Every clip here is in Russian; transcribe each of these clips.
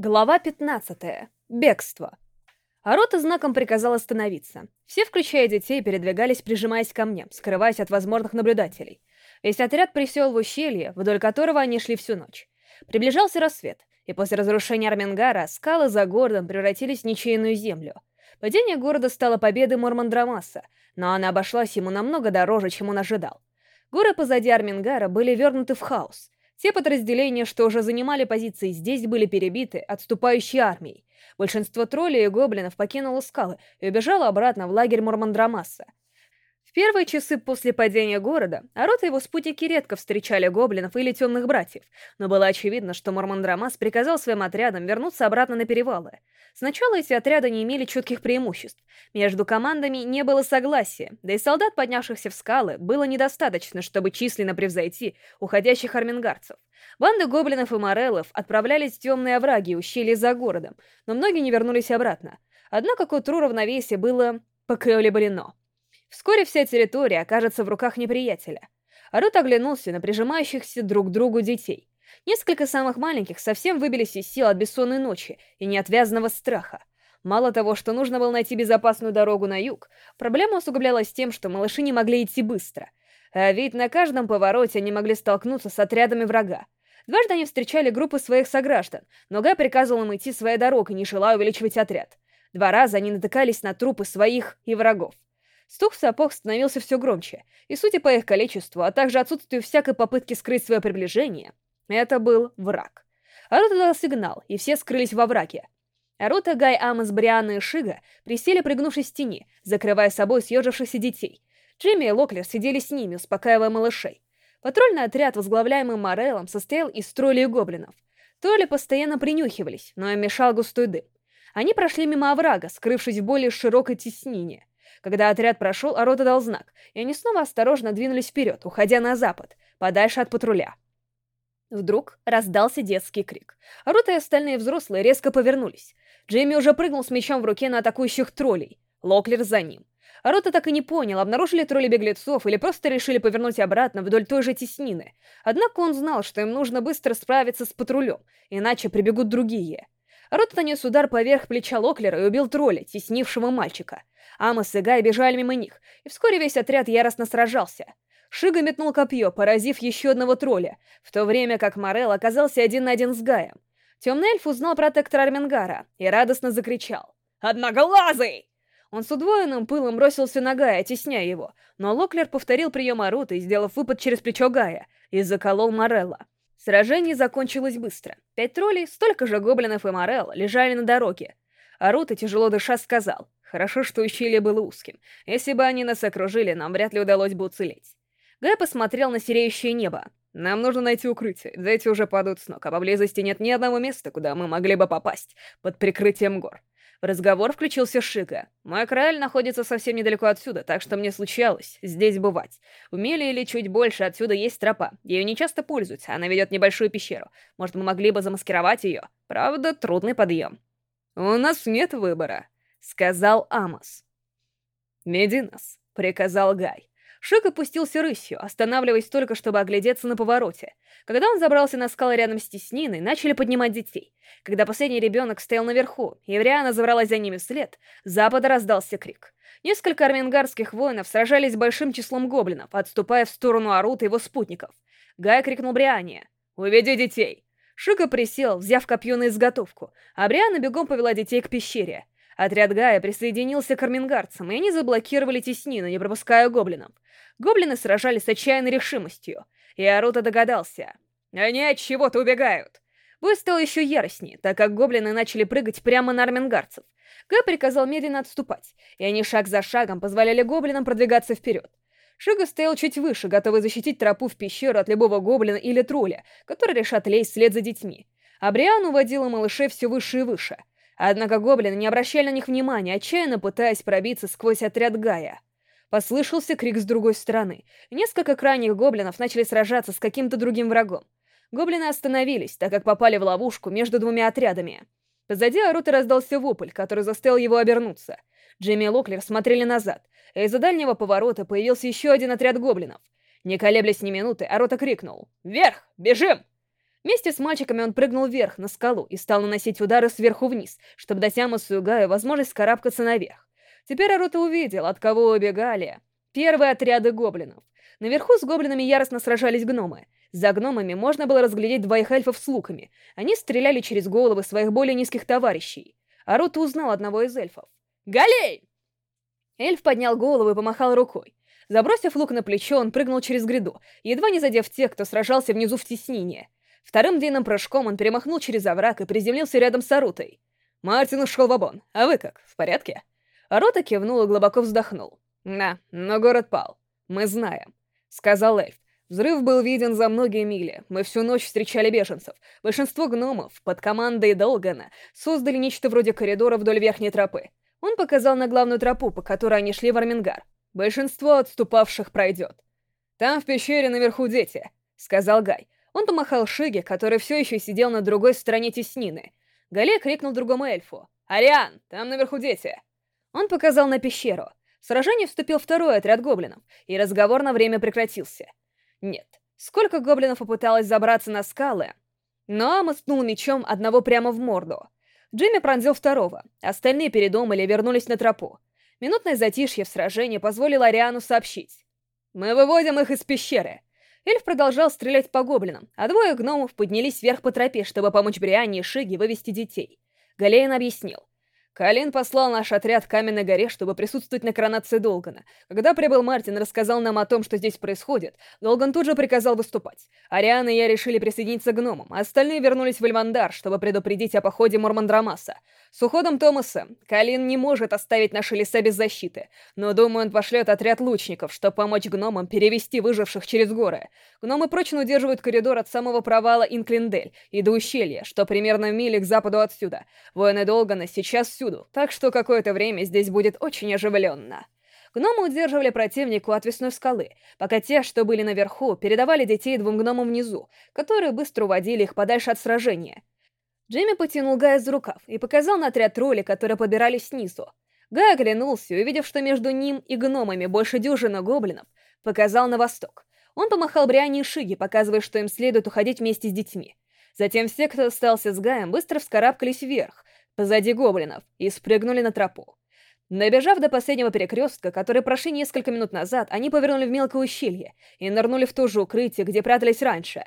Глава 15. Бегство. Арота знаком приказал остановиться. Все, включая детей, передвигались, прижимаясь ко мне, скрываясь от возможных наблюдателей. Весь отряд присел в ущелье, вдоль которого они шли всю ночь. Приближался рассвет, и после разрушения Армингара скалы за городом превратились в ничейную землю. Падение города стало победой Мормандрамаса, но она обошлась ему намного дороже, чем он ожидал. Горы позади Армингара были вернуты в хаос — все подразделения, что уже занимали позиции здесь, были перебиты отступающей армией. Большинство троллей и гоблинов покинуло скалы и убежало обратно в лагерь Мурмандрамаса. Первые часы после падения города Арот и его спутники редко встречали гоблинов или темных братьев, но было очевидно, что Мормандрамас приказал своим отрядам вернуться обратно на перевалы. Сначала эти отряды не имели четких преимуществ. Между командами не было согласия, да и солдат, поднявшихся в скалы, было недостаточно, чтобы численно превзойти уходящих армингарцев. Банды гоблинов и мореллов отправлялись в темные овраги и ущелья за городом, но многие не вернулись обратно. Однако к утру равновесие было поколеблено. Вскоре вся территория окажется в руках неприятеля. Арут оглянулся на прижимающихся друг к другу детей. Несколько самых маленьких совсем выбились из сил от бессонной ночи и неотвязного страха. Мало того, что нужно было найти безопасную дорогу на юг, проблема усугублялась тем, что малыши не могли идти быстро. А ведь на каждом повороте они могли столкнуться с отрядами врага. Дважды они встречали группы своих сограждан, но Гай приказывал им идти своей дорогой, не желая увеличивать отряд. Два раза они натыкались на трупы своих и врагов. Стук сапог становился все громче, и, судя по их количеству, а также отсутствию всякой попытки скрыть свое приближение, это был враг. Арута дал сигнал, и все скрылись во враге. Арута, Гай, Амос, Брианна и Шига присели, пригнувшись в тени, закрывая собой съежившихся детей. Джимми и Локлер сидели с ними, успокаивая малышей. Патрульный отряд, возглавляемый Мореллом, состоял из троллей и гоблинов. Тролли постоянно принюхивались, но им мешал густой дым. Они прошли мимо оврага, скрывшись в более широкой теснине. Когда отряд прошел, Арота дал знак, и они снова осторожно двинулись вперед, уходя на запад, подальше от патруля. Вдруг раздался детский крик. Арота и остальные взрослые резко повернулись. Джейми уже прыгнул с мечом в руке на атакующих троллей. Локлер за ним. Арота так и не понял, обнаружили тролли беглецов или просто решили повернуть обратно вдоль той же теснины. Однако он знал, что им нужно быстро справиться с патрулем, иначе прибегут другие. Рот нанес удар поверх плеча Локлера и убил тролля, теснившего мальчика. Амос и Гай бежали мимо них, и вскоре весь отряд яростно сражался. Шига метнул копье, поразив еще одного тролля, в то время как Морел оказался один на один с Гаем. Темный эльф узнал протектора Армингара и радостно закричал. «Одноглазый!» Он с удвоенным пылом бросился на Гая, тесняя его, но Локлер повторил прием Аруты, сделав выпад через плечо Гая, и заколол Морелла. Сражение закончилось быстро. Пять троллей, столько же гоблинов и морел, лежали на дороге. Арута, тяжело дыша, сказал, «Хорошо, что ущелье было узким. Если бы они нас окружили, нам вряд ли удалось бы уцелеть». Гай посмотрел на сереющее небо. «Нам нужно найти укрытие, дети уже падают с ног, а поблизости нет ни одного места, куда мы могли бы попасть, под прикрытием гор. В разговор включился Шика. «Мой краль находится совсем недалеко отсюда, так что мне случалось здесь бывать. В миле или чуть больше отсюда есть тропа. Ею не часто пользуются, она ведет небольшую пещеру. Может, мы могли бы замаскировать ее? Правда, трудный подъем». «У нас нет выбора», — сказал Амос. «Веди нас», — приказал Гай. Шик опустился рысью, останавливаясь только, чтобы оглядеться на повороте. Когда он забрался на скалы рядом с тесниной, начали поднимать детей. Когда последний ребенок стоял наверху, Евриана забралась за ними вслед, с запада раздался крик. Несколько армингарских воинов сражались с большим числом гоблинов, отступая в сторону Арута и его спутников. Гай крикнул Бриане. «Уведи детей!» Шика присел, взяв копье на изготовку, а Бриана бегом повела детей к пещере. Отряд Гая присоединился к армингарцам, и они заблокировали теснину, не пропуская гоблинов. Гоблины сражались с отчаянной решимостью, и Арута догадался. «Они от чего-то убегают!» Бой стал еще яростнее, так как гоблины начали прыгать прямо на армингарцев. Гай приказал медленно отступать, и они шаг за шагом позволяли гоблинам продвигаться вперед. Шига стоял чуть выше, готовый защитить тропу в пещеру от любого гоблина или тролля, который решат лезть вслед за детьми. А Бриан уводила малышей все выше и выше — Однако гоблины не обращали на них внимания, отчаянно пытаясь пробиться сквозь отряд Гая. Послышался крик с другой стороны. Несколько крайних гоблинов начали сражаться с каким-то другим врагом. Гоблины остановились, так как попали в ловушку между двумя отрядами. Позади Аруты раздался вопль, который заставил его обернуться. Джейми и Локлер смотрели назад, а из-за дальнего поворота появился еще один отряд гоблинов. Не колеблясь ни минуты, Арута крикнул «Вверх! Бежим!» Вместе с мальчиками он прыгнул вверх, на скалу, и стал наносить удары сверху вниз, чтобы дать Амосу и Гаю возможность скарабкаться наверх. Теперь Арута увидел, от кого убегали. Первые отряды гоблинов. Наверху с гоблинами яростно сражались гномы. За гномами можно было разглядеть двоих эльфов с луками. Они стреляли через головы своих более низких товарищей. Арута узнал одного из эльфов. «Галей!» Эльф поднял голову и помахал рукой. Забросив лук на плечо, он прыгнул через гряду, едва не задев тех, кто сражался внизу в теснине. Вторым длинным прыжком он перемахнул через овраг и приземлился рядом с Арутой. «Мартин ушел в обон. А вы как, в порядке?» Арута кивнул и глубоко вздохнул. «Да, но город пал. Мы знаем», — сказал эльф. Взрыв был виден за многие мили. Мы всю ночь встречали беженцев. Большинство гномов под командой Долгана создали нечто вроде коридора вдоль верхней тропы. Он показал на главную тропу, по которой они шли в Армингар. Большинство отступавших пройдет. «Там в пещере наверху дети», — сказал Гай. Он помахал Шиге, который все еще сидел на другой стороне теснины. Гале крикнул другому эльфу. «Ариан, там наверху дети!» Он показал на пещеру. В сражение вступил второй отряд гоблинов, и разговор на время прекратился. Нет, сколько гоблинов попыталось забраться на скалы, но Ама снул мечом одного прямо в морду. Джимми пронзил второго, остальные передумали и вернулись на тропу. Минутное затишье в сражении позволило Ариану сообщить. «Мы выводим их из пещеры». Эльф продолжал стрелять по гоблинам, а двое гномов поднялись вверх по тропе, чтобы помочь Бриане и Шиге вывести детей. Галейн объяснил. Калин послал наш отряд к Каменной горе, чтобы присутствовать на коронации Долгана. Когда прибыл Мартин и рассказал нам о том, что здесь происходит, Долган тут же приказал выступать. Ариана и я решили присоединиться к гномам, а остальные вернулись в Эльвандар, чтобы предупредить о походе Мурмандрамаса. С уходом Томаса Калин не может оставить наши леса без защиты, но, думаю, он пошлет отряд лучников, чтобы помочь гномам перевести выживших через горы. Гномы прочно удерживают коридор от самого провала Инклиндель и до ущелья, что примерно в миле к западу отсюда. Воины Долгана сейчас всюду повсюду, так что какое-то время здесь будет очень оживленно. Гномы удерживали противника у отвесной скалы, пока те, что были наверху, передавали детей двум гномам внизу, которые быстро уводили их подальше от сражения. Джимми потянул Гая за рукав и показал на отряд тролли, которые подбирались снизу. Гай оглянулся увидев, что между ним и гномами больше дюжины гоблинов, показал на восток. Он помахал Бриане и Шиге, показывая, что им следует уходить вместе с детьми. Затем все, кто остался с Гаем, быстро вскарабкались вверх, позади гоблинов и спрыгнули на тропу. Набежав до последнего перекрестка, который прошли несколько минут назад, они повернули в мелкое ущелье и нырнули в то же укрытие, где прятались раньше.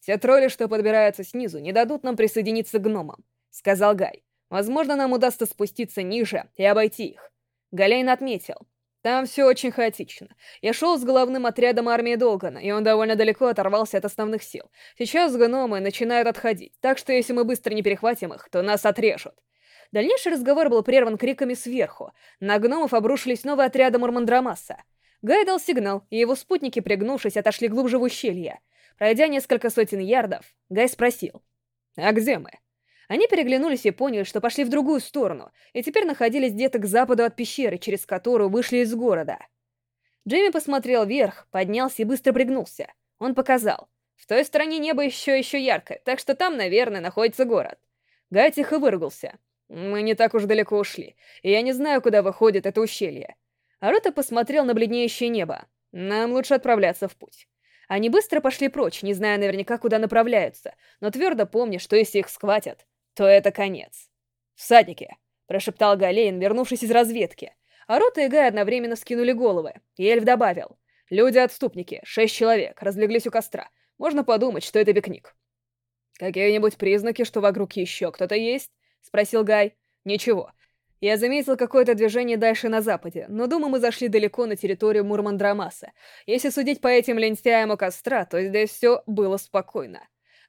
«Те тролли, что подбираются снизу, не дадут нам присоединиться к гномам», — сказал Гай. «Возможно, нам удастся спуститься ниже и обойти их». Галейн отметил. «Там все очень хаотично. Я шел с головным отрядом армии Долгана, и он довольно далеко оторвался от основных сил. Сейчас гномы начинают отходить, так что если мы быстро не перехватим их, то нас отрежут. Дальнейший разговор был прерван криками сверху. На гномов обрушились новые отряды Мурмандрамаса. Гай дал сигнал, и его спутники, пригнувшись, отошли глубже в ущелье. Пройдя несколько сотен ярдов, Гай спросил. «А где мы?» Они переглянулись и поняли, что пошли в другую сторону, и теперь находились где-то к западу от пещеры, через которую вышли из города. Джейми посмотрел вверх, поднялся и быстро пригнулся. Он показал. В той стороне небо еще еще яркое, так что там, наверное, находится город. Гай тихо выругался. Мы не так уж далеко ушли, и я не знаю, куда выходит это ущелье. Арута посмотрел на бледнеющее небо. Нам лучше отправляться в путь. Они быстро пошли прочь, не зная наверняка, куда направляются, но твердо помня, что если их схватят, то это конец. «Всадники!» — прошептал Галейн, вернувшись из разведки. Арута и Гай одновременно скинули головы, и эльф добавил. «Люди-отступники, шесть человек, разлеглись у костра. Можно подумать, что это пикник». «Какие-нибудь признаки, что вокруг еще кто-то есть?» — спросил Гай. «Ничего. Я заметил какое-то движение дальше на западе, но думаю, мы зашли далеко на территорию Мурмандрамаса. Если судить по этим лентяям у костра, то здесь все было спокойно».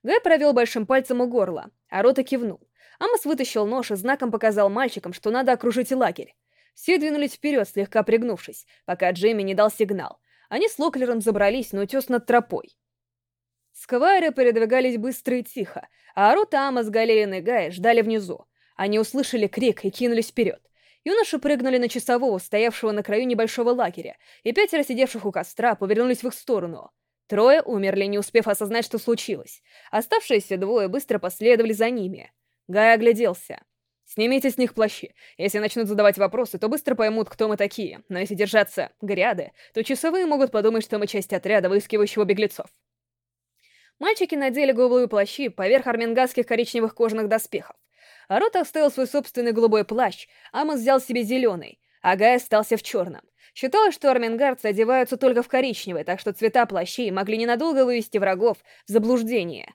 Гай провел большим пальцем у горла, а Рота кивнул. Амос вытащил нож и знаком показал мальчикам, что надо окружить лагерь. Все двинулись вперед, слегка пригнувшись, пока Джейми не дал сигнал. Они с Локлером забрались на утес над тропой. Сквайры передвигались быстро и тихо, а Арута, Амос, Галеин и Гай ждали внизу. Они услышали крик и кинулись вперед. Юноши прыгнули на часового, стоявшего на краю небольшого лагеря, и пятеро сидевших у костра повернулись в их сторону. Трое умерли, не успев осознать, что случилось. Оставшиеся двое быстро последовали за ними. Гай огляделся. «Снимите с них плащи. Если начнут задавать вопросы, то быстро поймут, кто мы такие. Но если держаться гряды, то часовые могут подумать, что мы часть отряда, выискивающего беглецов». Мальчики надели голубые плащи поверх армянгасских коричневых кожаных доспехов. Арота оставил свой собственный голубой плащ, Амос взял себе зеленый, а Гай остался в черном. Считалось, что армянгардцы одеваются только в коричневый, так что цвета плащей могли ненадолго вывести врагов в заблуждение.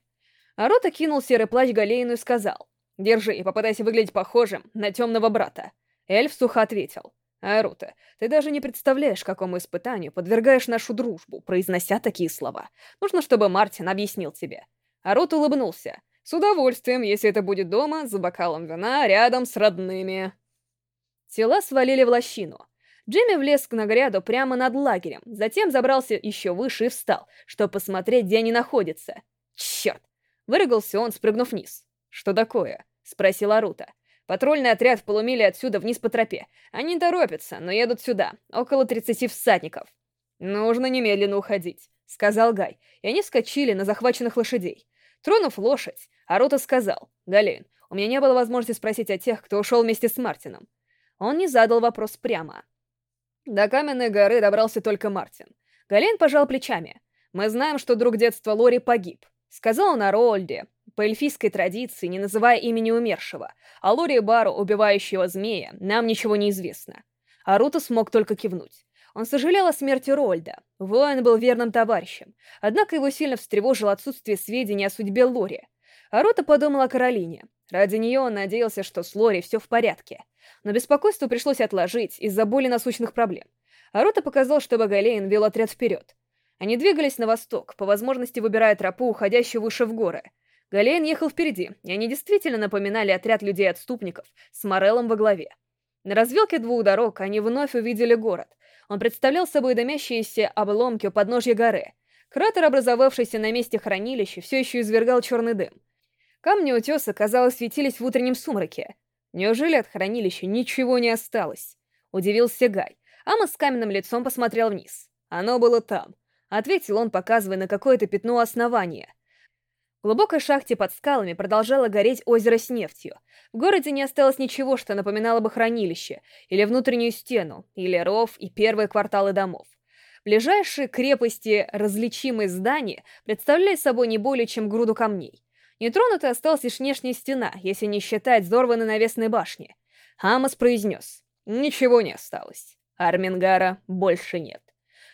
Арота кинул серый плащ Галейну и сказал, «Держи попытайся выглядеть похожим на темного брата». Эльф сухо ответил, «Арута, ты даже не представляешь, какому испытанию подвергаешь нашу дружбу, произнося такие слова. Нужно, чтобы Мартин объяснил тебе». Арут улыбнулся. «С удовольствием, если это будет дома, за бокалом вина, рядом с родными». Тела свалили в лощину. Джимми влез к нагряду прямо над лагерем, затем забрался еще выше и встал, чтобы посмотреть, где они находятся. «Черт!» — выругался он, спрыгнув вниз. «Что такое?» — спросил Арута. Патрульный отряд в полумиле отсюда вниз по тропе. Они торопятся, но едут сюда. Около 30 всадников. «Нужно немедленно уходить», — сказал Гай, и они вскочили на захваченных лошадей. Тронув лошадь, Арута сказал, «Галейн, у меня не было возможности спросить о тех, кто ушел вместе с Мартином». Он не задал вопрос прямо. До Каменной горы добрался только Мартин. Галейн пожал плечами. «Мы знаем, что друг детства Лори погиб», — сказал он о Рольде, по эльфийской традиции, не называя имени умершего, а Лори Бару, убивающего змея, нам ничего не известно. Аруто смог только кивнуть. Он сожалел о смерти Рольда. Воин был верным товарищем. Однако его сильно встревожило отсутствие сведений о судьбе Лори. Аруто подумал о Каролине. Ради нее он надеялся, что с Лори все в порядке. Но беспокойство пришлось отложить из-за более насущных проблем. Аруто показал, что Багалейн вел отряд вперед. Они двигались на восток, по возможности выбирая тропу, уходящую выше в горы — Галейн ехал впереди, и они действительно напоминали отряд людей-отступников с Морелом во главе. На развилке двух дорог они вновь увидели город. Он представлял собой дымящиеся обломки у подножья горы. Кратер, образовавшийся на месте хранилища, все еще извергал черный дым. Камни утеса, казалось, светились в утреннем сумраке. Неужели от хранилища ничего не осталось? Удивился Гай. Ама с каменным лицом посмотрел вниз. Оно было там. Ответил он, показывая на какое-то пятно основания — в глубокой шахте под скалами продолжало гореть озеро с нефтью. В городе не осталось ничего, что напоминало бы хранилище, или внутреннюю стену, или ров и первые кварталы домов. Ближайшие крепости различимые здания представляли собой не более чем груду камней. Нетронутой осталась лишь внешняя стена, если не считать взорванной навесной башни. Хамас произнес. «Ничего не осталось. Армингара больше нет».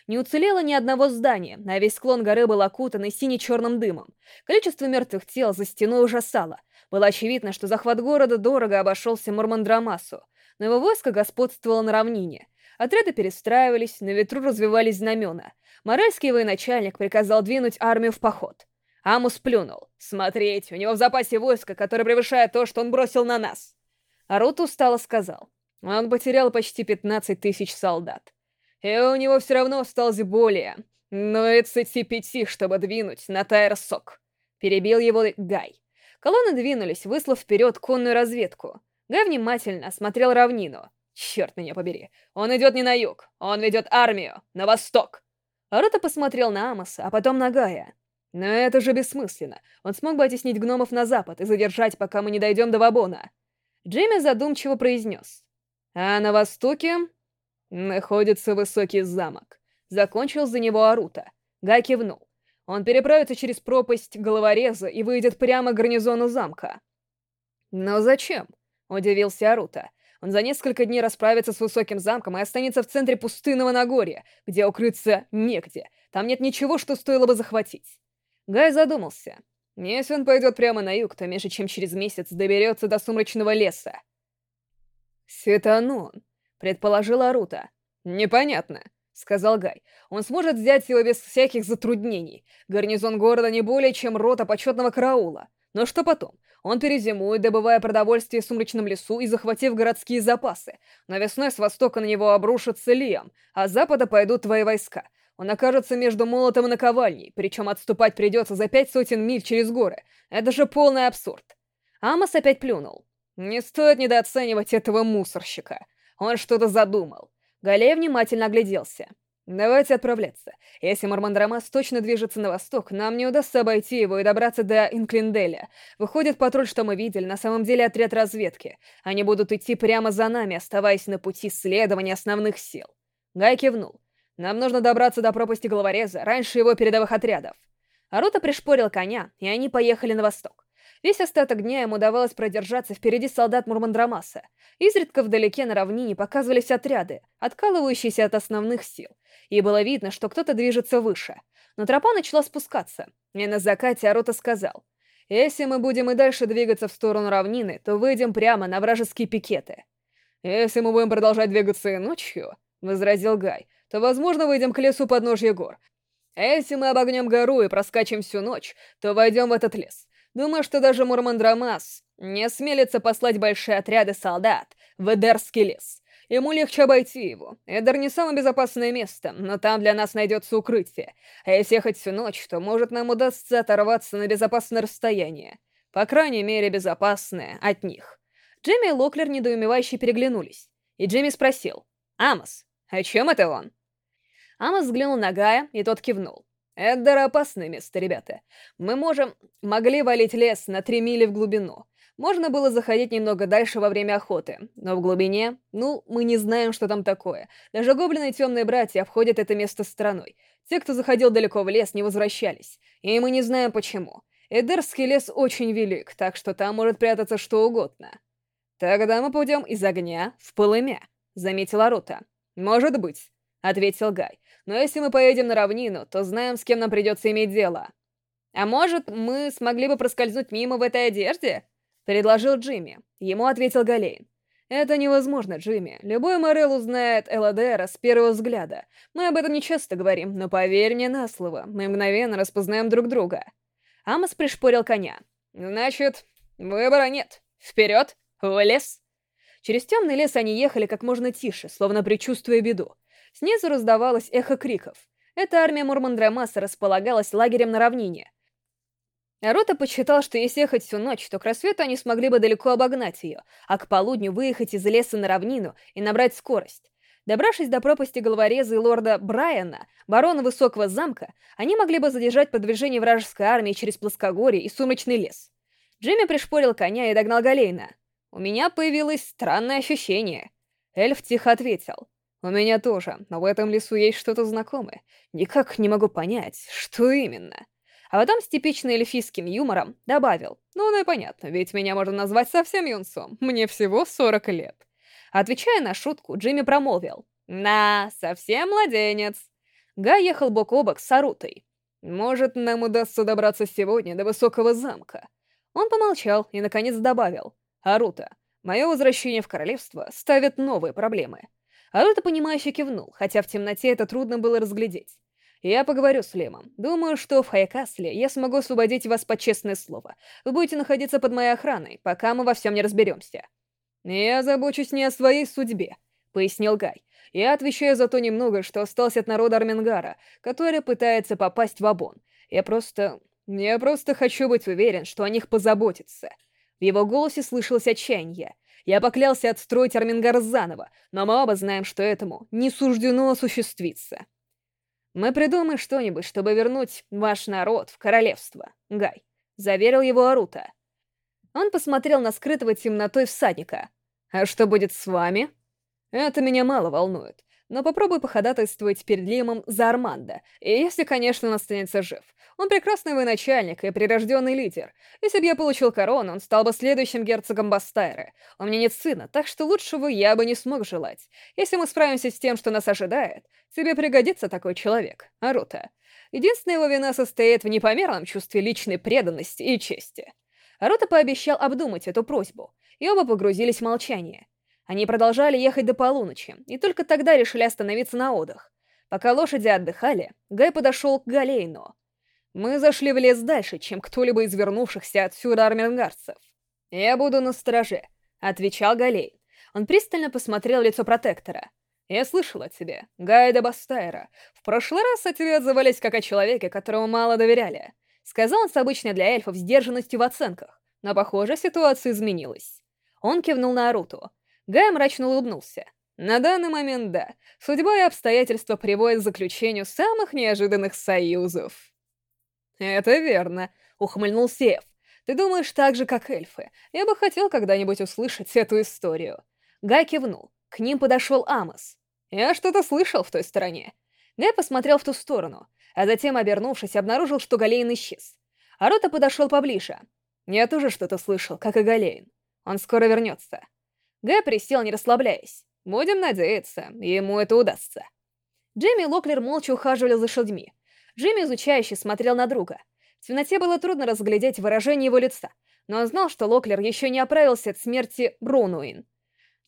Не уцелело ни одного здания, а весь склон горы был окутан и сине-черным дымом. Количество мертвых тел за стеной ужасало. Было очевидно, что захват города дорого обошелся Мурмандрамасу, но его войско господствовало на равнине. Отряды перестраивались, на ветру развивались знамена. Моральский военачальник приказал двинуть армию в поход. Амус плюнул. «Смотреть, у него в запасе войско, которое превышает то, что он бросил на нас!» Арут устало сказал. Он потерял почти 15 тысяч солдат. И у него все равно осталось более, но и пяти, чтобы двинуть на Тайрсок. Перебил его Гай. Колонны двинулись, выслав вперед конную разведку. Гай внимательно осмотрел равнину. Черт меня побери, он идет не на юг, он ведет армию на восток. Арута посмотрел на Амоса, а потом на Гая. Но это же бессмысленно. Он смог бы оттеснить гномов на запад и задержать, пока мы не дойдем до Вабона. Джейми задумчиво произнес. А на востоке «Находится высокий замок». Закончил за него Арута. Гай кивнул. Он переправится через пропасть головореза и выйдет прямо к гарнизону замка. «Но зачем?» — удивился Арута. «Он за несколько дней расправится с высоким замком и останется в центре пустынного Нагорья, где укрыться негде. Там нет ничего, что стоило бы захватить». Гай задумался. Если он пойдет прямо на юг, то меньше чем через месяц доберется до сумрачного леса. Сетанон предположила Рута. «Непонятно», — сказал Гай. «Он сможет взять его без всяких затруднений. Гарнизон города не более, чем рота почетного караула. Но что потом? Он перезимует, добывая продовольствие в сумрачном лесу и захватив городские запасы. Но весной с востока на него обрушится Лиам, а с запада пойдут твои войска. Он окажется между молотом и наковальней, причем отступать придется за пять сотен миль через горы. Это же полный абсурд». Амос опять плюнул. «Не стоит недооценивать этого мусорщика. Он что-то задумал. Галей внимательно огляделся. «Давайте отправляться. Если Мармандрамас точно движется на восток, нам не удастся обойти его и добраться до Инклинделя. Выходит, патруль, что мы видели, на самом деле отряд разведки. Они будут идти прямо за нами, оставаясь на пути следования основных сил». Гай кивнул. «Нам нужно добраться до пропасти головореза раньше его передовых отрядов». Арута пришпорил коня, и они поехали на восток. Весь остаток дня ему удавалось продержаться впереди солдат Мурмандрамаса. Изредка вдалеке на равнине показывались отряды, откалывающиеся от основных сил, и было видно, что кто-то движется выше. Но тропа начала спускаться, и на закате Арута сказал, «Если мы будем и дальше двигаться в сторону равнины, то выйдем прямо на вражеские пикеты». «Если мы будем продолжать двигаться и ночью», — возразил Гай, «то, возможно, выйдем к лесу подножья гор. А если мы обогнем гору и проскачем всю ночь, то войдем в этот лес. Думаю, что даже Мурмандрамас не осмелится послать большие отряды солдат в Эдерский лес. Ему легче обойти его. Эдер не самое безопасное место, но там для нас найдется укрытие. А если ехать всю ночь, то, может, нам удастся оторваться на безопасное расстояние. По крайней мере, безопасное от них. Джимми и Локлер недоумевающе переглянулись. И Джимми спросил, «Амос, о чем это он?» Амос взглянул на Гая, и тот кивнул. Это опасное место, ребята. Мы можем... Могли валить лес на три мили в глубину. Можно было заходить немного дальше во время охоты, но в глубине, ну, мы не знаем, что там такое. Даже гоблины и темные братья обходят это место стороной. Те, кто заходил далеко в лес, не возвращались. И мы не знаем почему. Эдерский лес очень велик, так что там может прятаться что угодно. «Тогда мы пойдем из огня в полымя», — заметила Рута. «Может быть», — ответил Гай. Но если мы поедем на равнину, то знаем, с кем нам придется иметь дело. А может, мы смогли бы проскользнуть мимо в этой одежде? Предложил Джимми. Ему ответил Галейн. Это невозможно, Джимми. Любой Морел узнает Эладера с первого взгляда. Мы об этом не часто говорим, но поверь мне на слово, мы мгновенно распознаем друг друга. Амос пришпорил коня. Значит, выбора нет. Вперед, в лес. Через темный лес они ехали как можно тише, словно предчувствуя беду. Снизу раздавалось эхо криков. Эта армия Мурмандрамаса располагалась лагерем на равнине. Рота посчитал, что если ехать всю ночь, то к рассвету они смогли бы далеко обогнать ее, а к полудню выехать из леса на равнину и набрать скорость. Добравшись до пропасти головореза и лорда Брайана, барона Высокого замка, они могли бы задержать продвижение вражеской армии через плоскогорье и сумрачный лес. Джимми пришпорил коня и догнал Галейна. «У меня появилось странное ощущение». Эльф тихо ответил. У меня тоже, но в этом лесу есть что-то знакомое. Никак не могу понять, что именно. А потом с типичным эльфийским юмором добавил. Ну, ну и понятно, ведь меня можно назвать совсем юнцом. Мне всего 40 лет. Отвечая на шутку, Джимми промолвил. «На, совсем младенец». Гай ехал бок о бок с Арутой. «Может, нам удастся добраться сегодня до высокого замка». Он помолчал и, наконец, добавил. «Арута, мое возвращение в королевство ставит новые проблемы». Арута, понимающе кивнул, хотя в темноте это трудно было разглядеть. «Я поговорю с Лемом. Думаю, что в Хайкасле я смогу освободить вас под честное слово. Вы будете находиться под моей охраной, пока мы во всем не разберемся». «Я забочусь не о своей судьбе», — пояснил Гай. «Я отвечаю за то немного, что осталось от народа Армингара, который пытается попасть в Абон. Я просто... Я просто хочу быть уверен, что о них позаботятся». В его голосе слышалось отчаяние. Я поклялся отстроить Армингар заново, но мы оба знаем, что этому не суждено осуществиться. Мы придумаем что-нибудь, чтобы вернуть ваш народ в королевство, Гай. Заверил его Арута. Он посмотрел на скрытого темнотой всадника. А что будет с вами? Это меня мало волнует но попробуй походатайствовать перед Лимом за Армандо, и если, конечно, он останется жив. Он прекрасный военачальник и прирожденный лидер. Если бы я получил корону, он стал бы следующим герцогом Бастайры. У меня нет сына, так что лучшего я бы не смог желать. Если мы справимся с тем, что нас ожидает, тебе пригодится такой человек, Арута. Единственная его вина состоит в непомерном чувстве личной преданности и чести. Арута пообещал обдумать эту просьбу, и оба погрузились в молчание. Они продолжали ехать до полуночи, и только тогда решили остановиться на отдых. Пока лошади отдыхали, Гай подошел к Галейну. «Мы зашли в лес дальше, чем кто-либо из вернувшихся отсюда армянгарцев. Я буду на стороже», — отвечал Галейн. Он пристально посмотрел лицо протектора. «Я слышал о тебе, Гайда Бастайра. В прошлый раз о тебе отзывались как о человеке, которому мало доверяли», — сказал он с обычной для эльфов сдержанностью в оценках. Но, похоже, ситуация изменилась. Он кивнул на Аруту. Гай мрачно улыбнулся. На данный момент да. Судьба и обстоятельства приводят к заключению самых неожиданных союзов. Это верно, ухмыльнулся Эв. Ты думаешь так же, как эльфы. Я бы хотел когда-нибудь услышать эту историю. Гай кивнул. К ним подошел Амос. Я что-то слышал в той стороне. Гай посмотрел в ту сторону. а затем, обернувшись, обнаружил, что Галейн исчез. Арута подошел поближе. Я тоже что-то слышал, как и Галейн. Он скоро вернется. Гэ присел, не расслабляясь. Будем надеяться, ему это удастся. Джимми и Локлер молча ухаживали за лошадьми. Джимми изучающе смотрел на друга. В темноте было трудно разглядеть выражение его лица, но он знал, что Локлер еще не оправился от смерти Бронуин.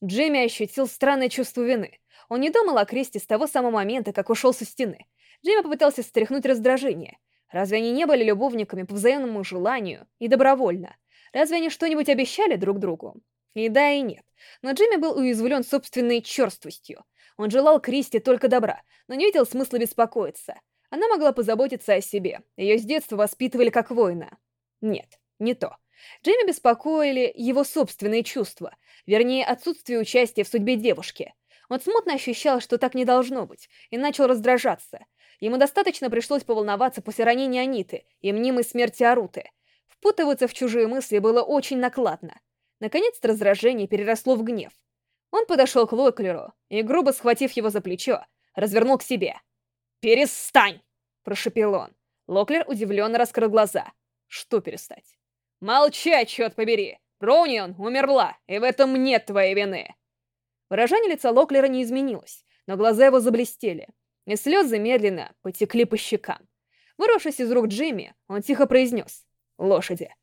Джимми ощутил странное чувство вины. Он не думал о Кристи с того самого момента, как ушел со стены. Джимми попытался стряхнуть раздражение. Разве они не были любовниками по взаимному желанию и добровольно? Разве они что-нибудь обещали друг другу? И да, и нет. Но Джимми был уязвлен собственной черствостью. Он желал Кристи только добра, но не видел смысла беспокоиться. Она могла позаботиться о себе. Ее с детства воспитывали как воина. Нет, не то. Джимми беспокоили его собственные чувства, вернее, отсутствие участия в судьбе девушки. Он смутно ощущал, что так не должно быть, и начал раздражаться. Ему достаточно пришлось поволноваться после ранения Аниты и мнимой смерти Аруты. Впутываться в чужие мысли было очень накладно. Наконец-то раздражение переросло в гнев. Он подошел к Локлеру и, грубо схватив его за плечо, развернул к себе. «Перестань!» — прошепел он. Локлер удивленно раскрыл глаза. «Что перестать?» «Молчать, черт побери! Броунион умерла, и в этом нет твоей вины!» Выражение лица Локлера не изменилось, но глаза его заблестели, и слезы медленно потекли по щекам. Вырвавшись из рук Джимми, он тихо произнес «Лошади».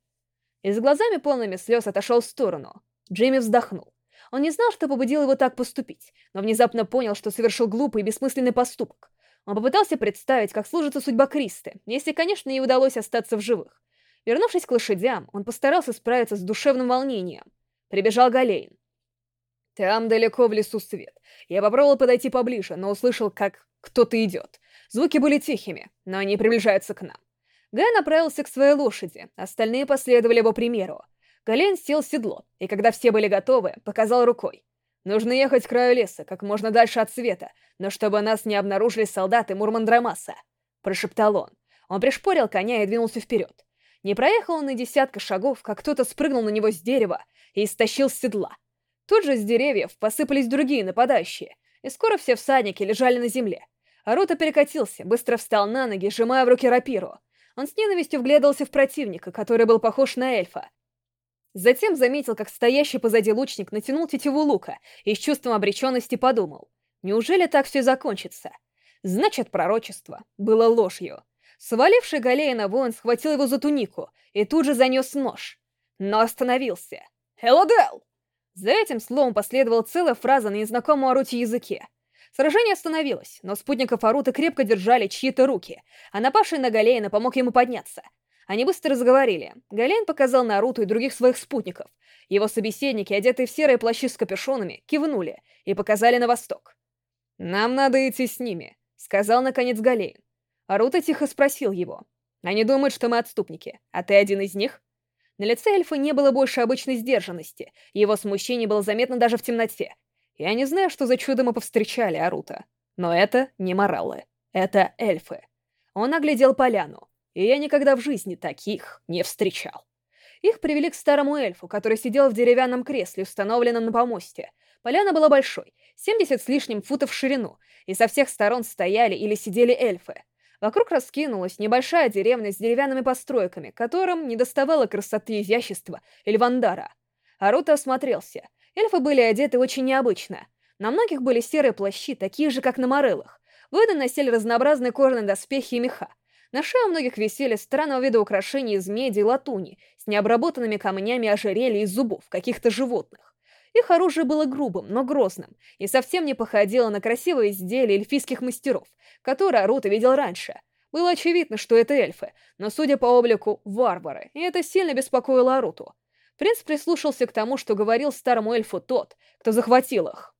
И с глазами полными слез отошел в сторону. Джимми вздохнул. Он не знал, что побудило его так поступить, но внезапно понял, что совершил глупый и бессмысленный поступок. Он попытался представить, как служится судьба Кристы, если, конечно, ей удалось остаться в живых. Вернувшись к лошадям, он постарался справиться с душевным волнением. Прибежал Галейн. Там далеко в лесу свет. Я попробовал подойти поближе, но услышал, как кто-то идет. Звуки были тихими, но они приближаются к нам. Гай направился к своей лошади, остальные последовали его примеру. Галейн сел в седло, и когда все были готовы, показал рукой. Нужно ехать к краю леса, как можно дальше от света, но чтобы нас не обнаружили солдаты Мурмандрамаса, прошептал он. Он пришпорил коня и двинулся вперед. Не проехал он и десятка шагов, как кто-то спрыгнул на него с дерева и стащил с седла. Тут же с деревьев посыпались другие нападающие, и скоро все всадники лежали на земле. Арута перекатился, быстро встал на ноги, сжимая в руки рапиру. Он с ненавистью вглядывался в противника, который был похож на эльфа. Затем заметил, как стоящий позади лучник натянул тетиву лука и с чувством обреченности подумал. Неужели так все закончится? Значит, пророчество было ложью. Сваливший Галеина воин схватил его за тунику и тут же занес нож. Но остановился. «Элодел!» За этим словом последовала целая фраза на незнакомом Аруте языке. Сражение остановилось, но спутников Арута крепко держали чьи-то руки, а напавший на Галейна помог ему подняться. Они быстро заговорили. Галейн показал Наруту и других своих спутников. Его собеседники, одетые в серые плащи с капюшонами, кивнули и показали на восток. «Нам надо идти с ними», — сказал наконец Галейн. Арута тихо спросил его. «Они думают, что мы отступники, а ты один из них?» На лице эльфа не было больше обычной сдержанности, его смущение было заметно даже в темноте. Я не знаю, что за чудо мы повстречали Арута, но это не моралы, это эльфы. Он оглядел поляну, и я никогда в жизни таких не встречал. Их привели к старому эльфу, который сидел в деревянном кресле, установленном на помосте. Поляна была большой, 70 с лишним футов в ширину, и со всех сторон стояли или сидели эльфы. Вокруг раскинулась небольшая деревня с деревянными постройками, которым не доставало красоты изящества Эльвандара. Арута осмотрелся. Эльфы были одеты очень необычно. На многих были серые плащи, такие же, как на Мореллах. Воины носили разнообразные кожаные доспехи и меха. На шее у многих висели странного вида украшения из меди и латуни с необработанными камнями ожерелья из зубов каких-то животных. Их оружие было грубым, но грозным, и совсем не походило на красивые изделия эльфийских мастеров, которые Арута видел раньше. Было очевидно, что это эльфы, но, судя по облику, варвары, и это сильно беспокоило Аруту. Принц прислушался к тому, что говорил старому эльфу тот, кто захватил их.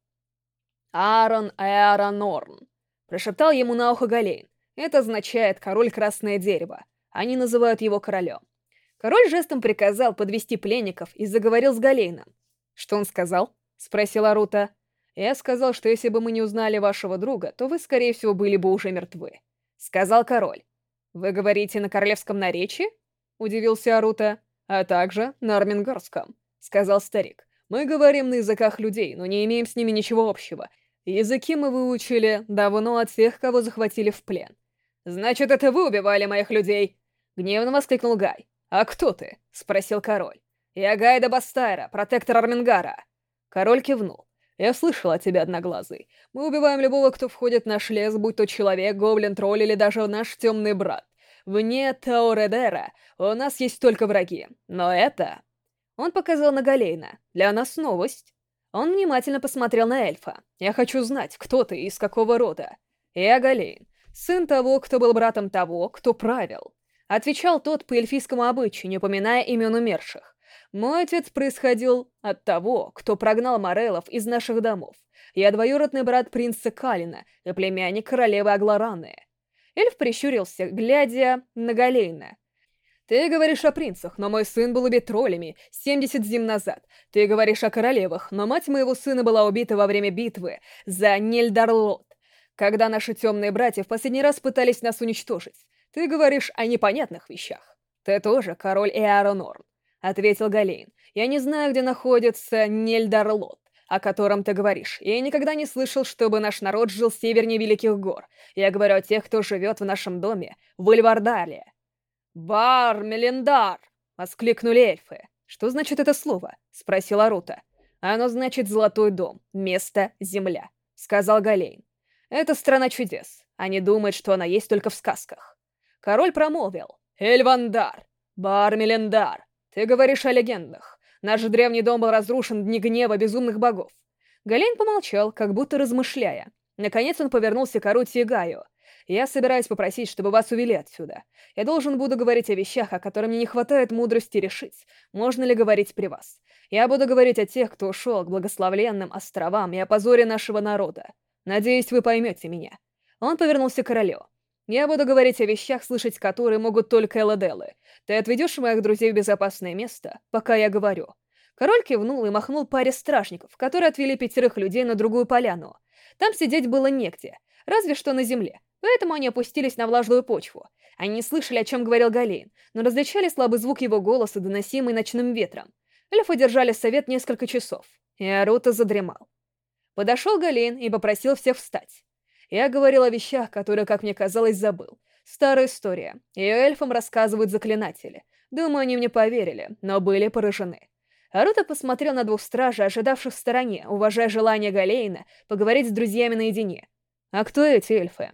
«Аарон Эаронорн», — прошептал ему на ухо Галейн. «Это означает «король красное дерево». Они называют его королем». Король жестом приказал подвести пленников и заговорил с Галейном. «Что он сказал?» — спросила Рута. «Я сказал, что если бы мы не узнали вашего друга, то вы, скорее всего, были бы уже мертвы», — сказал король. «Вы говорите на королевском наречии?» — удивился Арута. «А также на армингарском», — сказал старик. «Мы говорим на языках людей, но не имеем с ними ничего общего. Языки мы выучили давно от тех, кого захватили в плен. «Значит, это вы убивали моих людей!» Гневно воскликнул Гай. «А кто ты?» — спросил король. «Я Гайда Бастайра, протектор Армингара». Король кивнул. «Я слышал о тебе, Одноглазый. Мы убиваем любого, кто входит в наш лес, будь то человек, гоблин, тролль или даже наш темный брат. Вне Тауредера у нас есть только враги. Но это...» Он показал на Галейна. «Для нас новость». Он внимательно посмотрел на эльфа. «Я хочу знать, кто ты и из какого рода». «Я Галейн, сын того, кто был братом того, кто правил». Отвечал тот по эльфийскому обычаю, не упоминая имен умерших. Мой отец происходил от того, кто прогнал Морелов из наших домов. Я двоюродный брат принца Калина и племянник королевы Аглараны. Эльф прищурился, глядя на Галейна. «Ты говоришь о принцах, но мой сын был убит троллями 70 зим назад. Ты говоришь о королевах, но мать моего сына была убита во время битвы за Нельдарлот, когда наши темные братья в последний раз пытались нас уничтожить. Ты говоришь о непонятных вещах. Ты тоже король Эаронорн. — ответил Галейн. «Я не знаю, где находится Нельдарлот, о котором ты говоришь. Я никогда не слышал, чтобы наш народ жил севернее Великих гор. Я говорю о тех, кто живет в нашем доме, в Эльвардале». «Бар, Мелендар!» — воскликнули эльфы. «Что значит это слово?» — спросила Рута. «Оно значит «золотой дом», «место», «земля», — сказал Галейн. «Это страна чудес. Они думают, что она есть только в сказках». Король промолвил. «Эльвандар! Бар Мелендар! Ты говоришь о легендах. Наш древний дом был разрушен дни гнева безумных богов. Галейн помолчал, как будто размышляя. Наконец он повернулся к Арути и Гаю. «Я собираюсь попросить, чтобы вас увели отсюда. Я должен буду говорить о вещах, о которых мне не хватает мудрости решить, можно ли говорить при вас. Я буду говорить о тех, кто ушел к благословленным островам и о позоре нашего народа. Надеюсь, вы поймете меня». Он повернулся к королю. Я буду говорить о вещах, слышать которые могут только Элладеллы. Ты отведешь моих друзей в безопасное место, пока я говорю». Король кивнул и махнул паре стражников, которые отвели пятерых людей на другую поляну. Там сидеть было негде, разве что на земле, поэтому они опустились на влажную почву. Они не слышали, о чем говорил Галейн, но различали слабый звук его голоса, доносимый ночным ветром. Эльфы держали совет несколько часов, и Арута задремал. Подошел Галейн и попросил всех встать. Я говорил о вещах, которые, как мне казалось, забыл. Старая история. Ее эльфам рассказывают заклинатели. Думаю, они мне поверили, но были поражены. Арута посмотрел на двух стражей, ожидавших в стороне, уважая желание Галейна поговорить с друзьями наедине. «А кто эти эльфы?»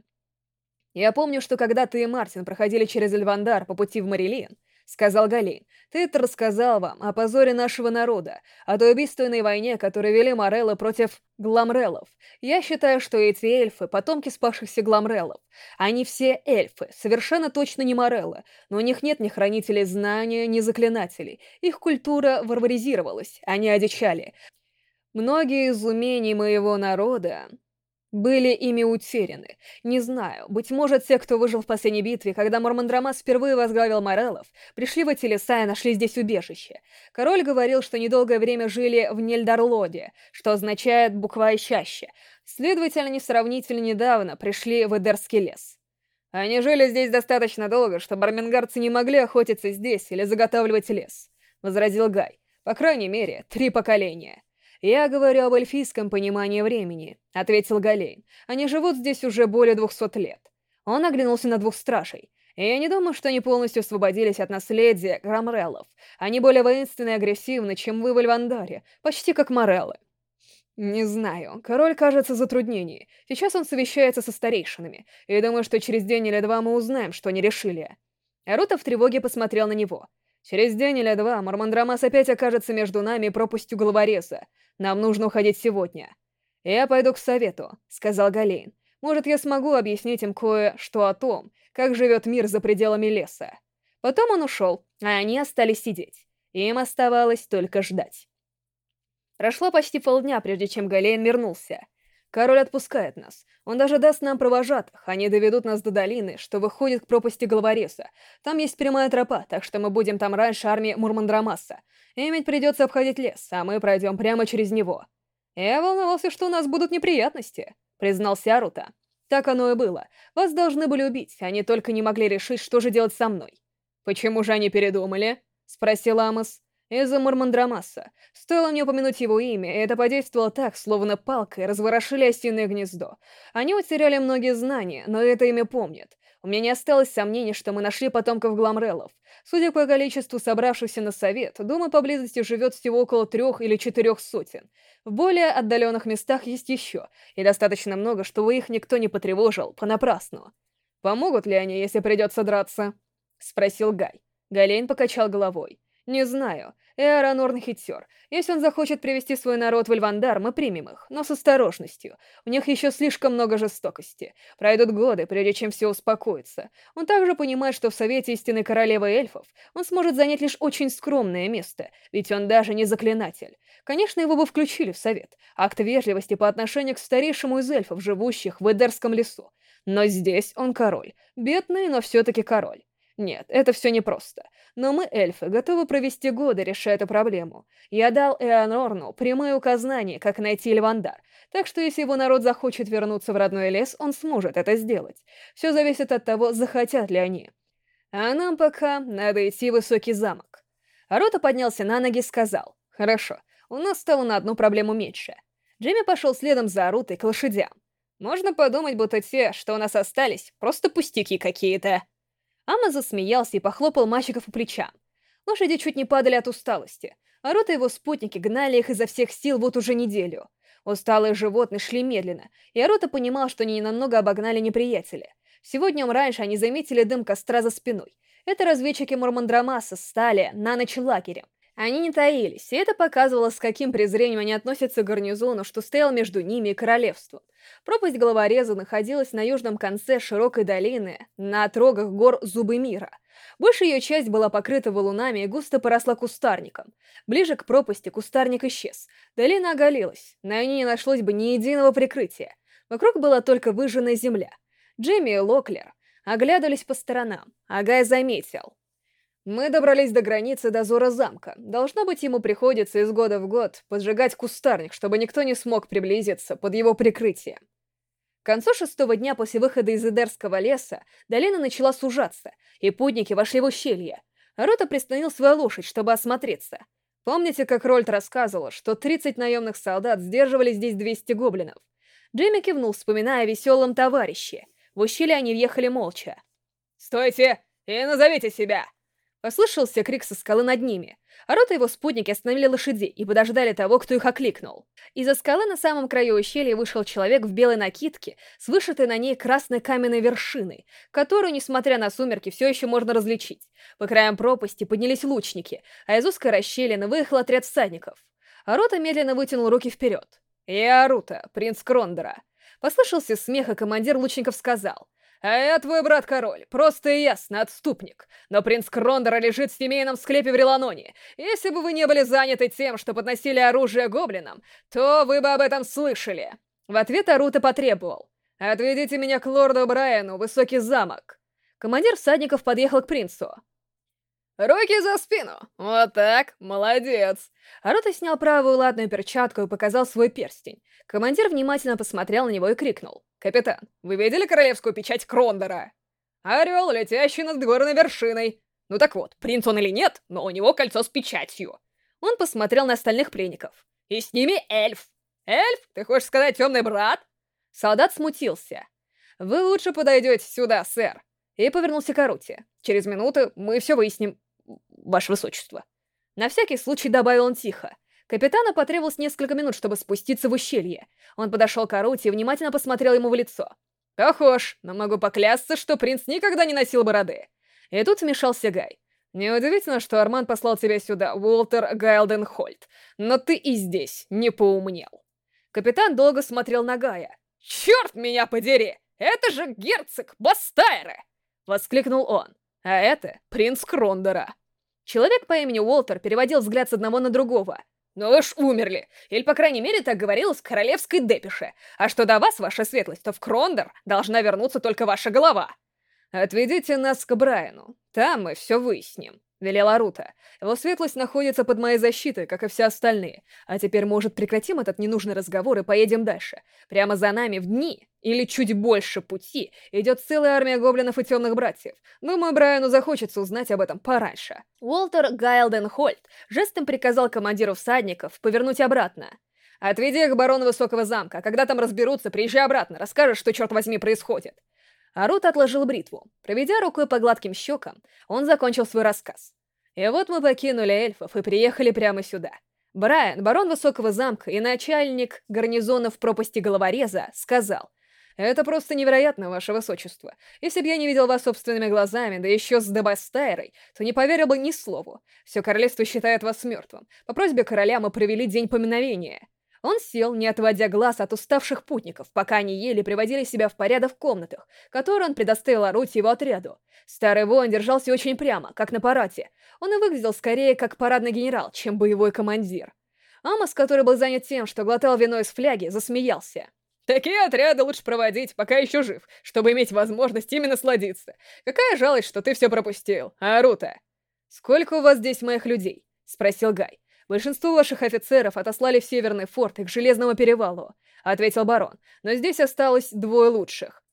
«Я помню, что когда ты и Мартин проходили через Эльвандар по пути в Марилин, — сказал Галин. «Ты-то рассказал вам о позоре нашего народа, о той убийственной войне, которую вели Мореллы против Гламреллов. Я считаю, что эти эльфы — потомки спасшихся Гламреллов. Они все эльфы, совершенно точно не Мореллы, но у них нет ни хранителей знания, ни заклинателей. Их культура варваризировалась, они одичали. Многие из умений моего народа были ими утеряны. Не знаю, быть может, те, кто выжил в последней битве, когда Мормандрамас впервые возглавил Мореллов, пришли в эти леса и нашли здесь убежище. Король говорил, что недолгое время жили в Нельдарлоде, что означает «буква ищаще». Следовательно, они сравнительно недавно пришли в Эдерский лес. Они жили здесь достаточно долго, чтобы армингарцы не могли охотиться здесь или заготавливать лес, — возразил Гай. По крайней мере, три поколения. «Я говорю об эльфийском понимании времени», — ответил Галейн. «Они живут здесь уже более двухсот лет». Он оглянулся на двух стражей. И я не думаю, что они полностью освободились от наследия Грамреллов. Они более воинственны и агрессивны, чем вы в Эльвандаре, почти как Мореллы. Не знаю, король кажется затруднений. Сейчас он совещается со старейшинами, и думаю, что через день или два мы узнаем, что они решили. Арута в тревоге посмотрел на него. Через день или два Мармандрамас опять окажется между нами и пропастью головореза. Нам нужно уходить сегодня. Я пойду к совету, сказал Галейн. Может, я смогу объяснить им кое-что о том, как живет мир за пределами леса. Потом он ушел, а они остались сидеть. Им оставалось только ждать. Прошло почти полдня, прежде чем Галейн вернулся. Король отпускает нас. Он даже даст нам провожатых. Они доведут нас до долины, что выходит к пропасти Головореза. Там есть прямая тропа, так что мы будем там раньше армии Мурмандрамаса. Им придется обходить лес, а мы пройдем прямо через него. Я волновался, что у нас будут неприятности, признался Арута. Так оно и было. Вас должны были убить, они только не могли решить, что же делать со мной. Почему же они передумали? Спросил Амос из-за. Стоило мне упомянуть его имя, и это подействовало так, словно палкой разворошили осиное гнездо. Они утеряли многие знания, но это имя помнят. У меня не осталось сомнений, что мы нашли потомков Гламреллов. Судя по количеству собравшихся на совет, думаю, поблизости живет всего около трех или четырех сотен. В более отдаленных местах есть еще, и достаточно много, чтобы их никто не потревожил понапрасну. «Помогут ли они, если придется драться?» — спросил Гай. Галейн покачал головой. «Не знаю. Эаронорн хитер. Если он захочет привести свой народ в Эльвандар, мы примем их, но с осторожностью. У них еще слишком много жестокости. Пройдут годы, прежде чем все успокоится. Он также понимает, что в Совете Истинной Королевы Эльфов он сможет занять лишь очень скромное место, ведь он даже не заклинатель. Конечно, его бы включили в Совет. Акт вежливости по отношению к старейшему из эльфов, живущих в Эдерском лесу. Но здесь он король. Бедный, но все-таки король. Нет, это все непросто. Но мы, эльфы, готовы провести годы, решая эту проблему. Я дал Эонорну прямое указание, как найти Львандар, так что если его народ захочет вернуться в родной лес, он сможет это сделать. Все зависит от того, захотят ли они. А нам пока надо идти в высокий замок. Арота поднялся на ноги и сказал, «Хорошо, у нас стало на одну проблему меньше». Джимми пошел следом за Арутой к лошадям. «Можно подумать, будто те, что у нас остались, просто пустяки какие-то». Ама засмеялся и похлопал мальчиков по плечам. Лошади чуть не падали от усталости, а Рот и его спутники гнали их изо всех сил вот уже неделю. Усталые животные шли медленно, и Арота понимал, что они ненамного обогнали неприятеля. Сегодня раньше они заметили дым костра за спиной. Это разведчики Мурмандрамаса стали на ночь лагерем. Они не таились, и это показывало, с каким презрением они относятся к гарнизону, что стоял между ними и королевством. Пропасть головореза находилась на южном конце широкой долины, на отрогах гор Зубы Мира. Большая ее часть была покрыта валунами и густо поросла кустарником. Ближе к пропасти кустарник исчез. Долина оголилась, на ней не нашлось бы ни единого прикрытия. Вокруг была только выжженная земля. Джимми и Локлер оглядывались по сторонам, а Гай заметил. Мы добрались до границы дозора замка. Должно быть, ему приходится из года в год поджигать кустарник, чтобы никто не смог приблизиться под его прикрытие. К концу шестого дня после выхода из Идерского леса долина начала сужаться, и путники вошли в ущелье. Рота пристанил свою лошадь, чтобы осмотреться. Помните, как Рольд рассказывала, что 30 наемных солдат сдерживали здесь 200 гоблинов? Джимми кивнул, вспоминая о веселом товарище. В ущелье они въехали молча. «Стойте и назовите себя!» Послышался крик со скалы над ними. А Рот и его спутники остановили лошади и подождали того, кто их окликнул. Из-за скалы на самом краю ущелья вышел человек в белой накидке с вышитой на ней красной каменной вершиной, которую, несмотря на сумерки, все еще можно различить. По краям пропасти поднялись лучники, а из узкой расщелины выехал отряд всадников. Арута медленно вытянул руки вперед. «Я Арута, принц Крондора». Послышался смех, и командир лучников сказал. А я твой брат-король, просто и ясно, отступник. Но принц Крондора лежит в семейном склепе в Реланоне. Если бы вы не были заняты тем, что подносили оружие гоблинам, то вы бы об этом слышали. В ответ Арута потребовал. «Отведите меня к лорду Брайану, высокий замок». Командир всадников подъехал к принцу. «Руки за спину! Вот так, молодец!» Арута снял правую ладную перчатку и показал свой перстень. Командир внимательно посмотрел на него и крикнул. «Капитан, вы видели королевскую печать Крондора?» «Орел, летящий над горной вершиной!» «Ну так вот, принц он или нет, но у него кольцо с печатью!» Он посмотрел на остальных пленников. «И с ними эльф!» «Эльф? Ты хочешь сказать темный брат?» Солдат смутился. «Вы лучше подойдете сюда, сэр!» И повернулся к Аруте. «Через минуту мы все выясним, ваше высочество». На всякий случай добавил он тихо. Капитану потребовалось несколько минут, чтобы спуститься в ущелье. Он подошел к Аруте и внимательно посмотрел ему в лицо. «Похож, но могу поклясться, что принц никогда не носил бороды». И тут вмешался Гай. «Неудивительно, что Арман послал тебя сюда, Уолтер Гайлденхольд, но ты и здесь не поумнел». Капитан долго смотрел на Гая. «Черт меня подери! Это же герцог Бастайры!» — воскликнул он. «А это принц Крондора». Человек по имени Уолтер переводил взгляд с одного на другого. «Ну вы ж умерли! Или, по крайней мере, так говорилось в королевской депише. А что до вас, ваша светлость, то в Крондор должна вернуться только ваша голова!» «Отведите нас к Брайану. Там мы все выясним», — велела Рута. «Его светлость находится под моей защитой, как и все остальные. А теперь, может, прекратим этот ненужный разговор и поедем дальше. Прямо за нами в дни, или чуть больше пути, идет целая армия гоблинов и темных братьев. Думаю, Брайану захочется узнать об этом пораньше». Уолтер Гайлденхольд жестом приказал командиру всадников повернуть обратно. «Отведи их к барону Высокого замка, когда там разберутся, приезжай обратно, расскажешь, что, черт возьми, происходит». Арут отложил бритву. Проведя рукой по гладким щекам, он закончил свой рассказ. И вот мы покинули эльфов и приехали прямо сюда. Брайан, барон Высокого замка и начальник гарнизона в пропасти Головореза, сказал, «Это просто невероятно, ваше высочество. Если бы я не видел вас собственными глазами, да еще с Дебастайрой, то не поверил бы ни слову. Все королевство считает вас мертвым. По просьбе короля мы провели день поминовения. Он сел, не отводя глаз от уставших путников, пока они ели приводили себя в порядок в комнатах, которые он предоставил Арути его отряду. Старый воин держался очень прямо, как на параде. Он и выглядел скорее как парадный генерал, чем боевой командир. Амос, который был занят тем, что глотал вино из фляги, засмеялся. «Такие отряды лучше проводить, пока еще жив, чтобы иметь возможность именно сладиться. Какая жалость, что ты все пропустил, Арута!» «Сколько у вас здесь моих людей?» — спросил Гай. «Большинство ваших офицеров отослали в Северный форт и к Железному перевалу», — ответил барон. «Но здесь осталось двое лучших.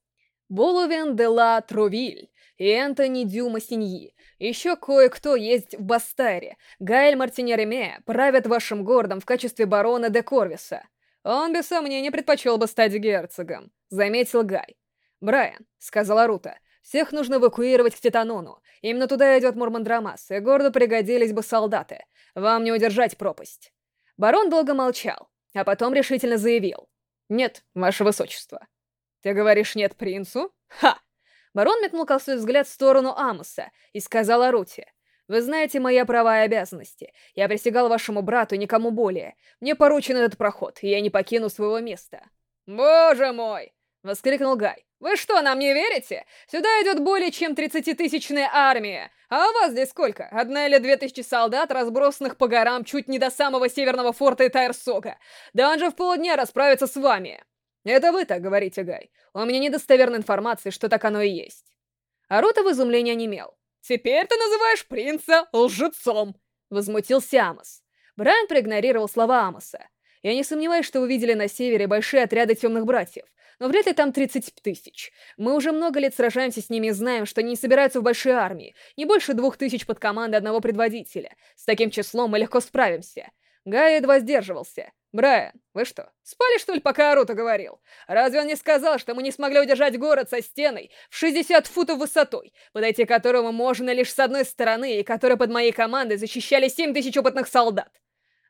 Болувен де ла Трувиль и Энтони Дюма Синьи. Еще кое-кто есть в Бастайре. Гаэль Мартинереме правит вашим городом в качестве барона де Корвиса. Он, без сомнения, предпочел бы стать герцогом», — заметил Гай. «Брайан», — сказала Рута, — всех нужно эвакуировать к Титанону. Именно туда идет Мурмандрамас, и городу пригодились бы солдаты. Вам не удержать пропасть». Барон долго молчал, а потом решительно заявил. «Нет, ваше высочество». «Ты говоришь нет принцу? Ха!» Барон метнул косой взгляд в сторону Амуса и сказал Аруте. «Вы знаете мои права и обязанности. Я присягал вашему брату никому более. Мне поручен этот проход, и я не покину своего места». «Боже мой!» — воскликнул Гай. «Вы что, нам не верите? Сюда идет более чем 30-тысячная армия. А у вас здесь сколько? Одна или две тысячи солдат, разбросанных по горам чуть не до самого северного форта Тайрсока. Да он же в полдня расправится с вами». «Это вы так говорите, Гай. У меня недостоверной информации, что так оно и есть». Арута в изумлении онемел. «Теперь ты называешь принца лжецом!» — возмутился Амос. Брайан проигнорировал слова Амоса. «Я не сомневаюсь, что вы видели на севере большие отряды темных братьев но вряд ли там 30 тысяч. Мы уже много лет сражаемся с ними и знаем, что они не собираются в большие армии, не больше двух тысяч под командой одного предводителя. С таким числом мы легко справимся. Гай едва сдерживался. «Брайан, вы что, спали, что ли, пока Аруто говорил? Разве он не сказал, что мы не смогли удержать город со стеной в 60 футов высотой, подойти к которому можно лишь с одной стороны, и который под моей командой защищали 7 тысяч опытных солдат?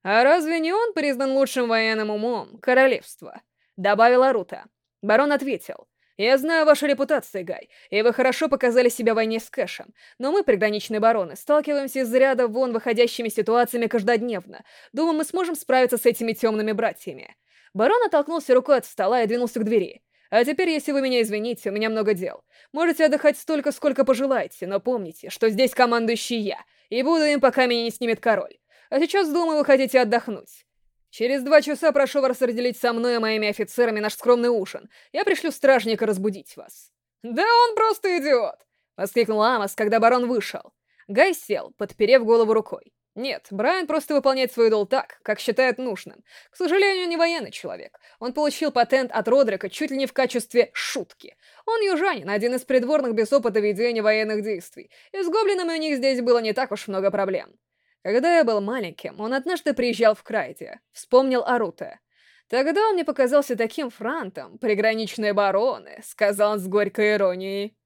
А разве не он признан лучшим военным умом королевства?» Добавила Аруто. Барон ответил. «Я знаю вашу репутацию, Гай, и вы хорошо показали себя в войне с Кэшем, но мы, приграничные бароны, сталкиваемся из ряда вон выходящими ситуациями каждодневно. Думаю, мы сможем справиться с этими темными братьями». Барон оттолкнулся рукой от стола и двинулся к двери. «А теперь, если вы меня извините, у меня много дел. Можете отдыхать столько, сколько пожелаете, но помните, что здесь командующий я, и буду им, пока меня не снимет король. А сейчас, думаю, вы хотите отдохнуть. Через два часа прошу вас разделить со мной и моими офицерами наш скромный ужин. Я пришлю стражника разбудить вас». «Да он просто идиот!» — воскликнул Амос, когда барон вышел. Гай сел, подперев голову рукой. Нет, Брайан просто выполняет свою долг так, как считает нужным. К сожалению, не военный человек. Он получил патент от Родрика чуть ли не в качестве шутки. Он южанин, один из придворных без опыта ведения военных действий. И с гоблинами у них здесь было не так уж много проблем. Когда я был маленьким, он однажды приезжал в Крайте, вспомнил Арута. Тогда он мне показался таким франтом, приграничные бароны, сказал он с горькой иронией.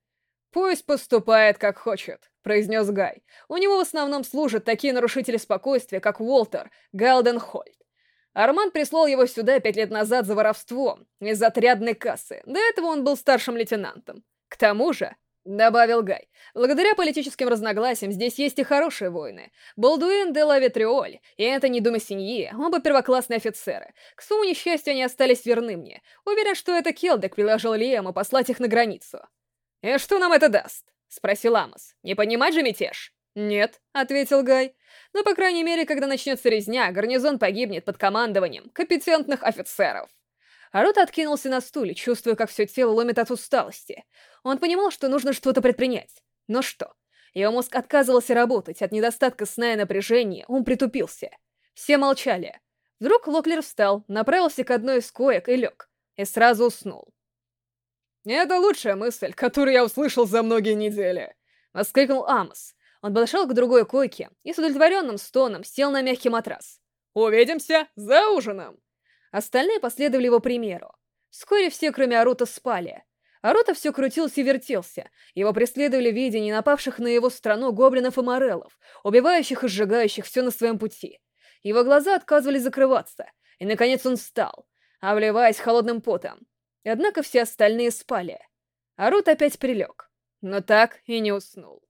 «Пусть поступает, как хочет», — произнес Гай. «У него в основном служат такие нарушители спокойствия, как Уолтер Галденхольд. Арман прислал его сюда пять лет назад за воровство из отрядной кассы. До этого он был старшим лейтенантом. К тому же, Добавил Гай. Благодаря политическим разногласиям здесь есть и хорошие воины. Болдуин де Лаветриоль и Энтони Думасиньи, оба первоклассные офицеры. К своему несчастью, они остались верны мне. Уверен, что это Келдек приложил Лиэму послать их на границу. «И что нам это даст?» — спросил Амос. «Не понимать же мятеж?» «Нет», — ответил Гай. «Но, по крайней мере, когда начнется резня, гарнизон погибнет под командованием компетентных офицеров». Арут откинулся на стуле, чувствуя, как все тело ломит от усталости. Он понимал, что нужно что-то предпринять. Но что? Его мозг отказывался работать, от недостатка сна и напряжения он притупился. Все молчали. Вдруг Локлер встал, направился к одной из коек и лег. И сразу уснул. «Это лучшая мысль, которую я услышал за многие недели!» — воскликнул Амос. Он подошел к другой койке и с удовлетворенным стоном сел на мягкий матрас. «Увидимся за ужином!» Остальные последовали его примеру. Вскоре все, кроме Арута, спали. Арота все крутился и вертелся. Его преследовали видения напавших на его страну гоблинов и морелов, убивающих и сжигающих все на своем пути. Его глаза отказывались закрываться, и, наконец, он встал, обливаясь холодным потом. Однако все остальные спали. Арут опять прилег, но так и не уснул.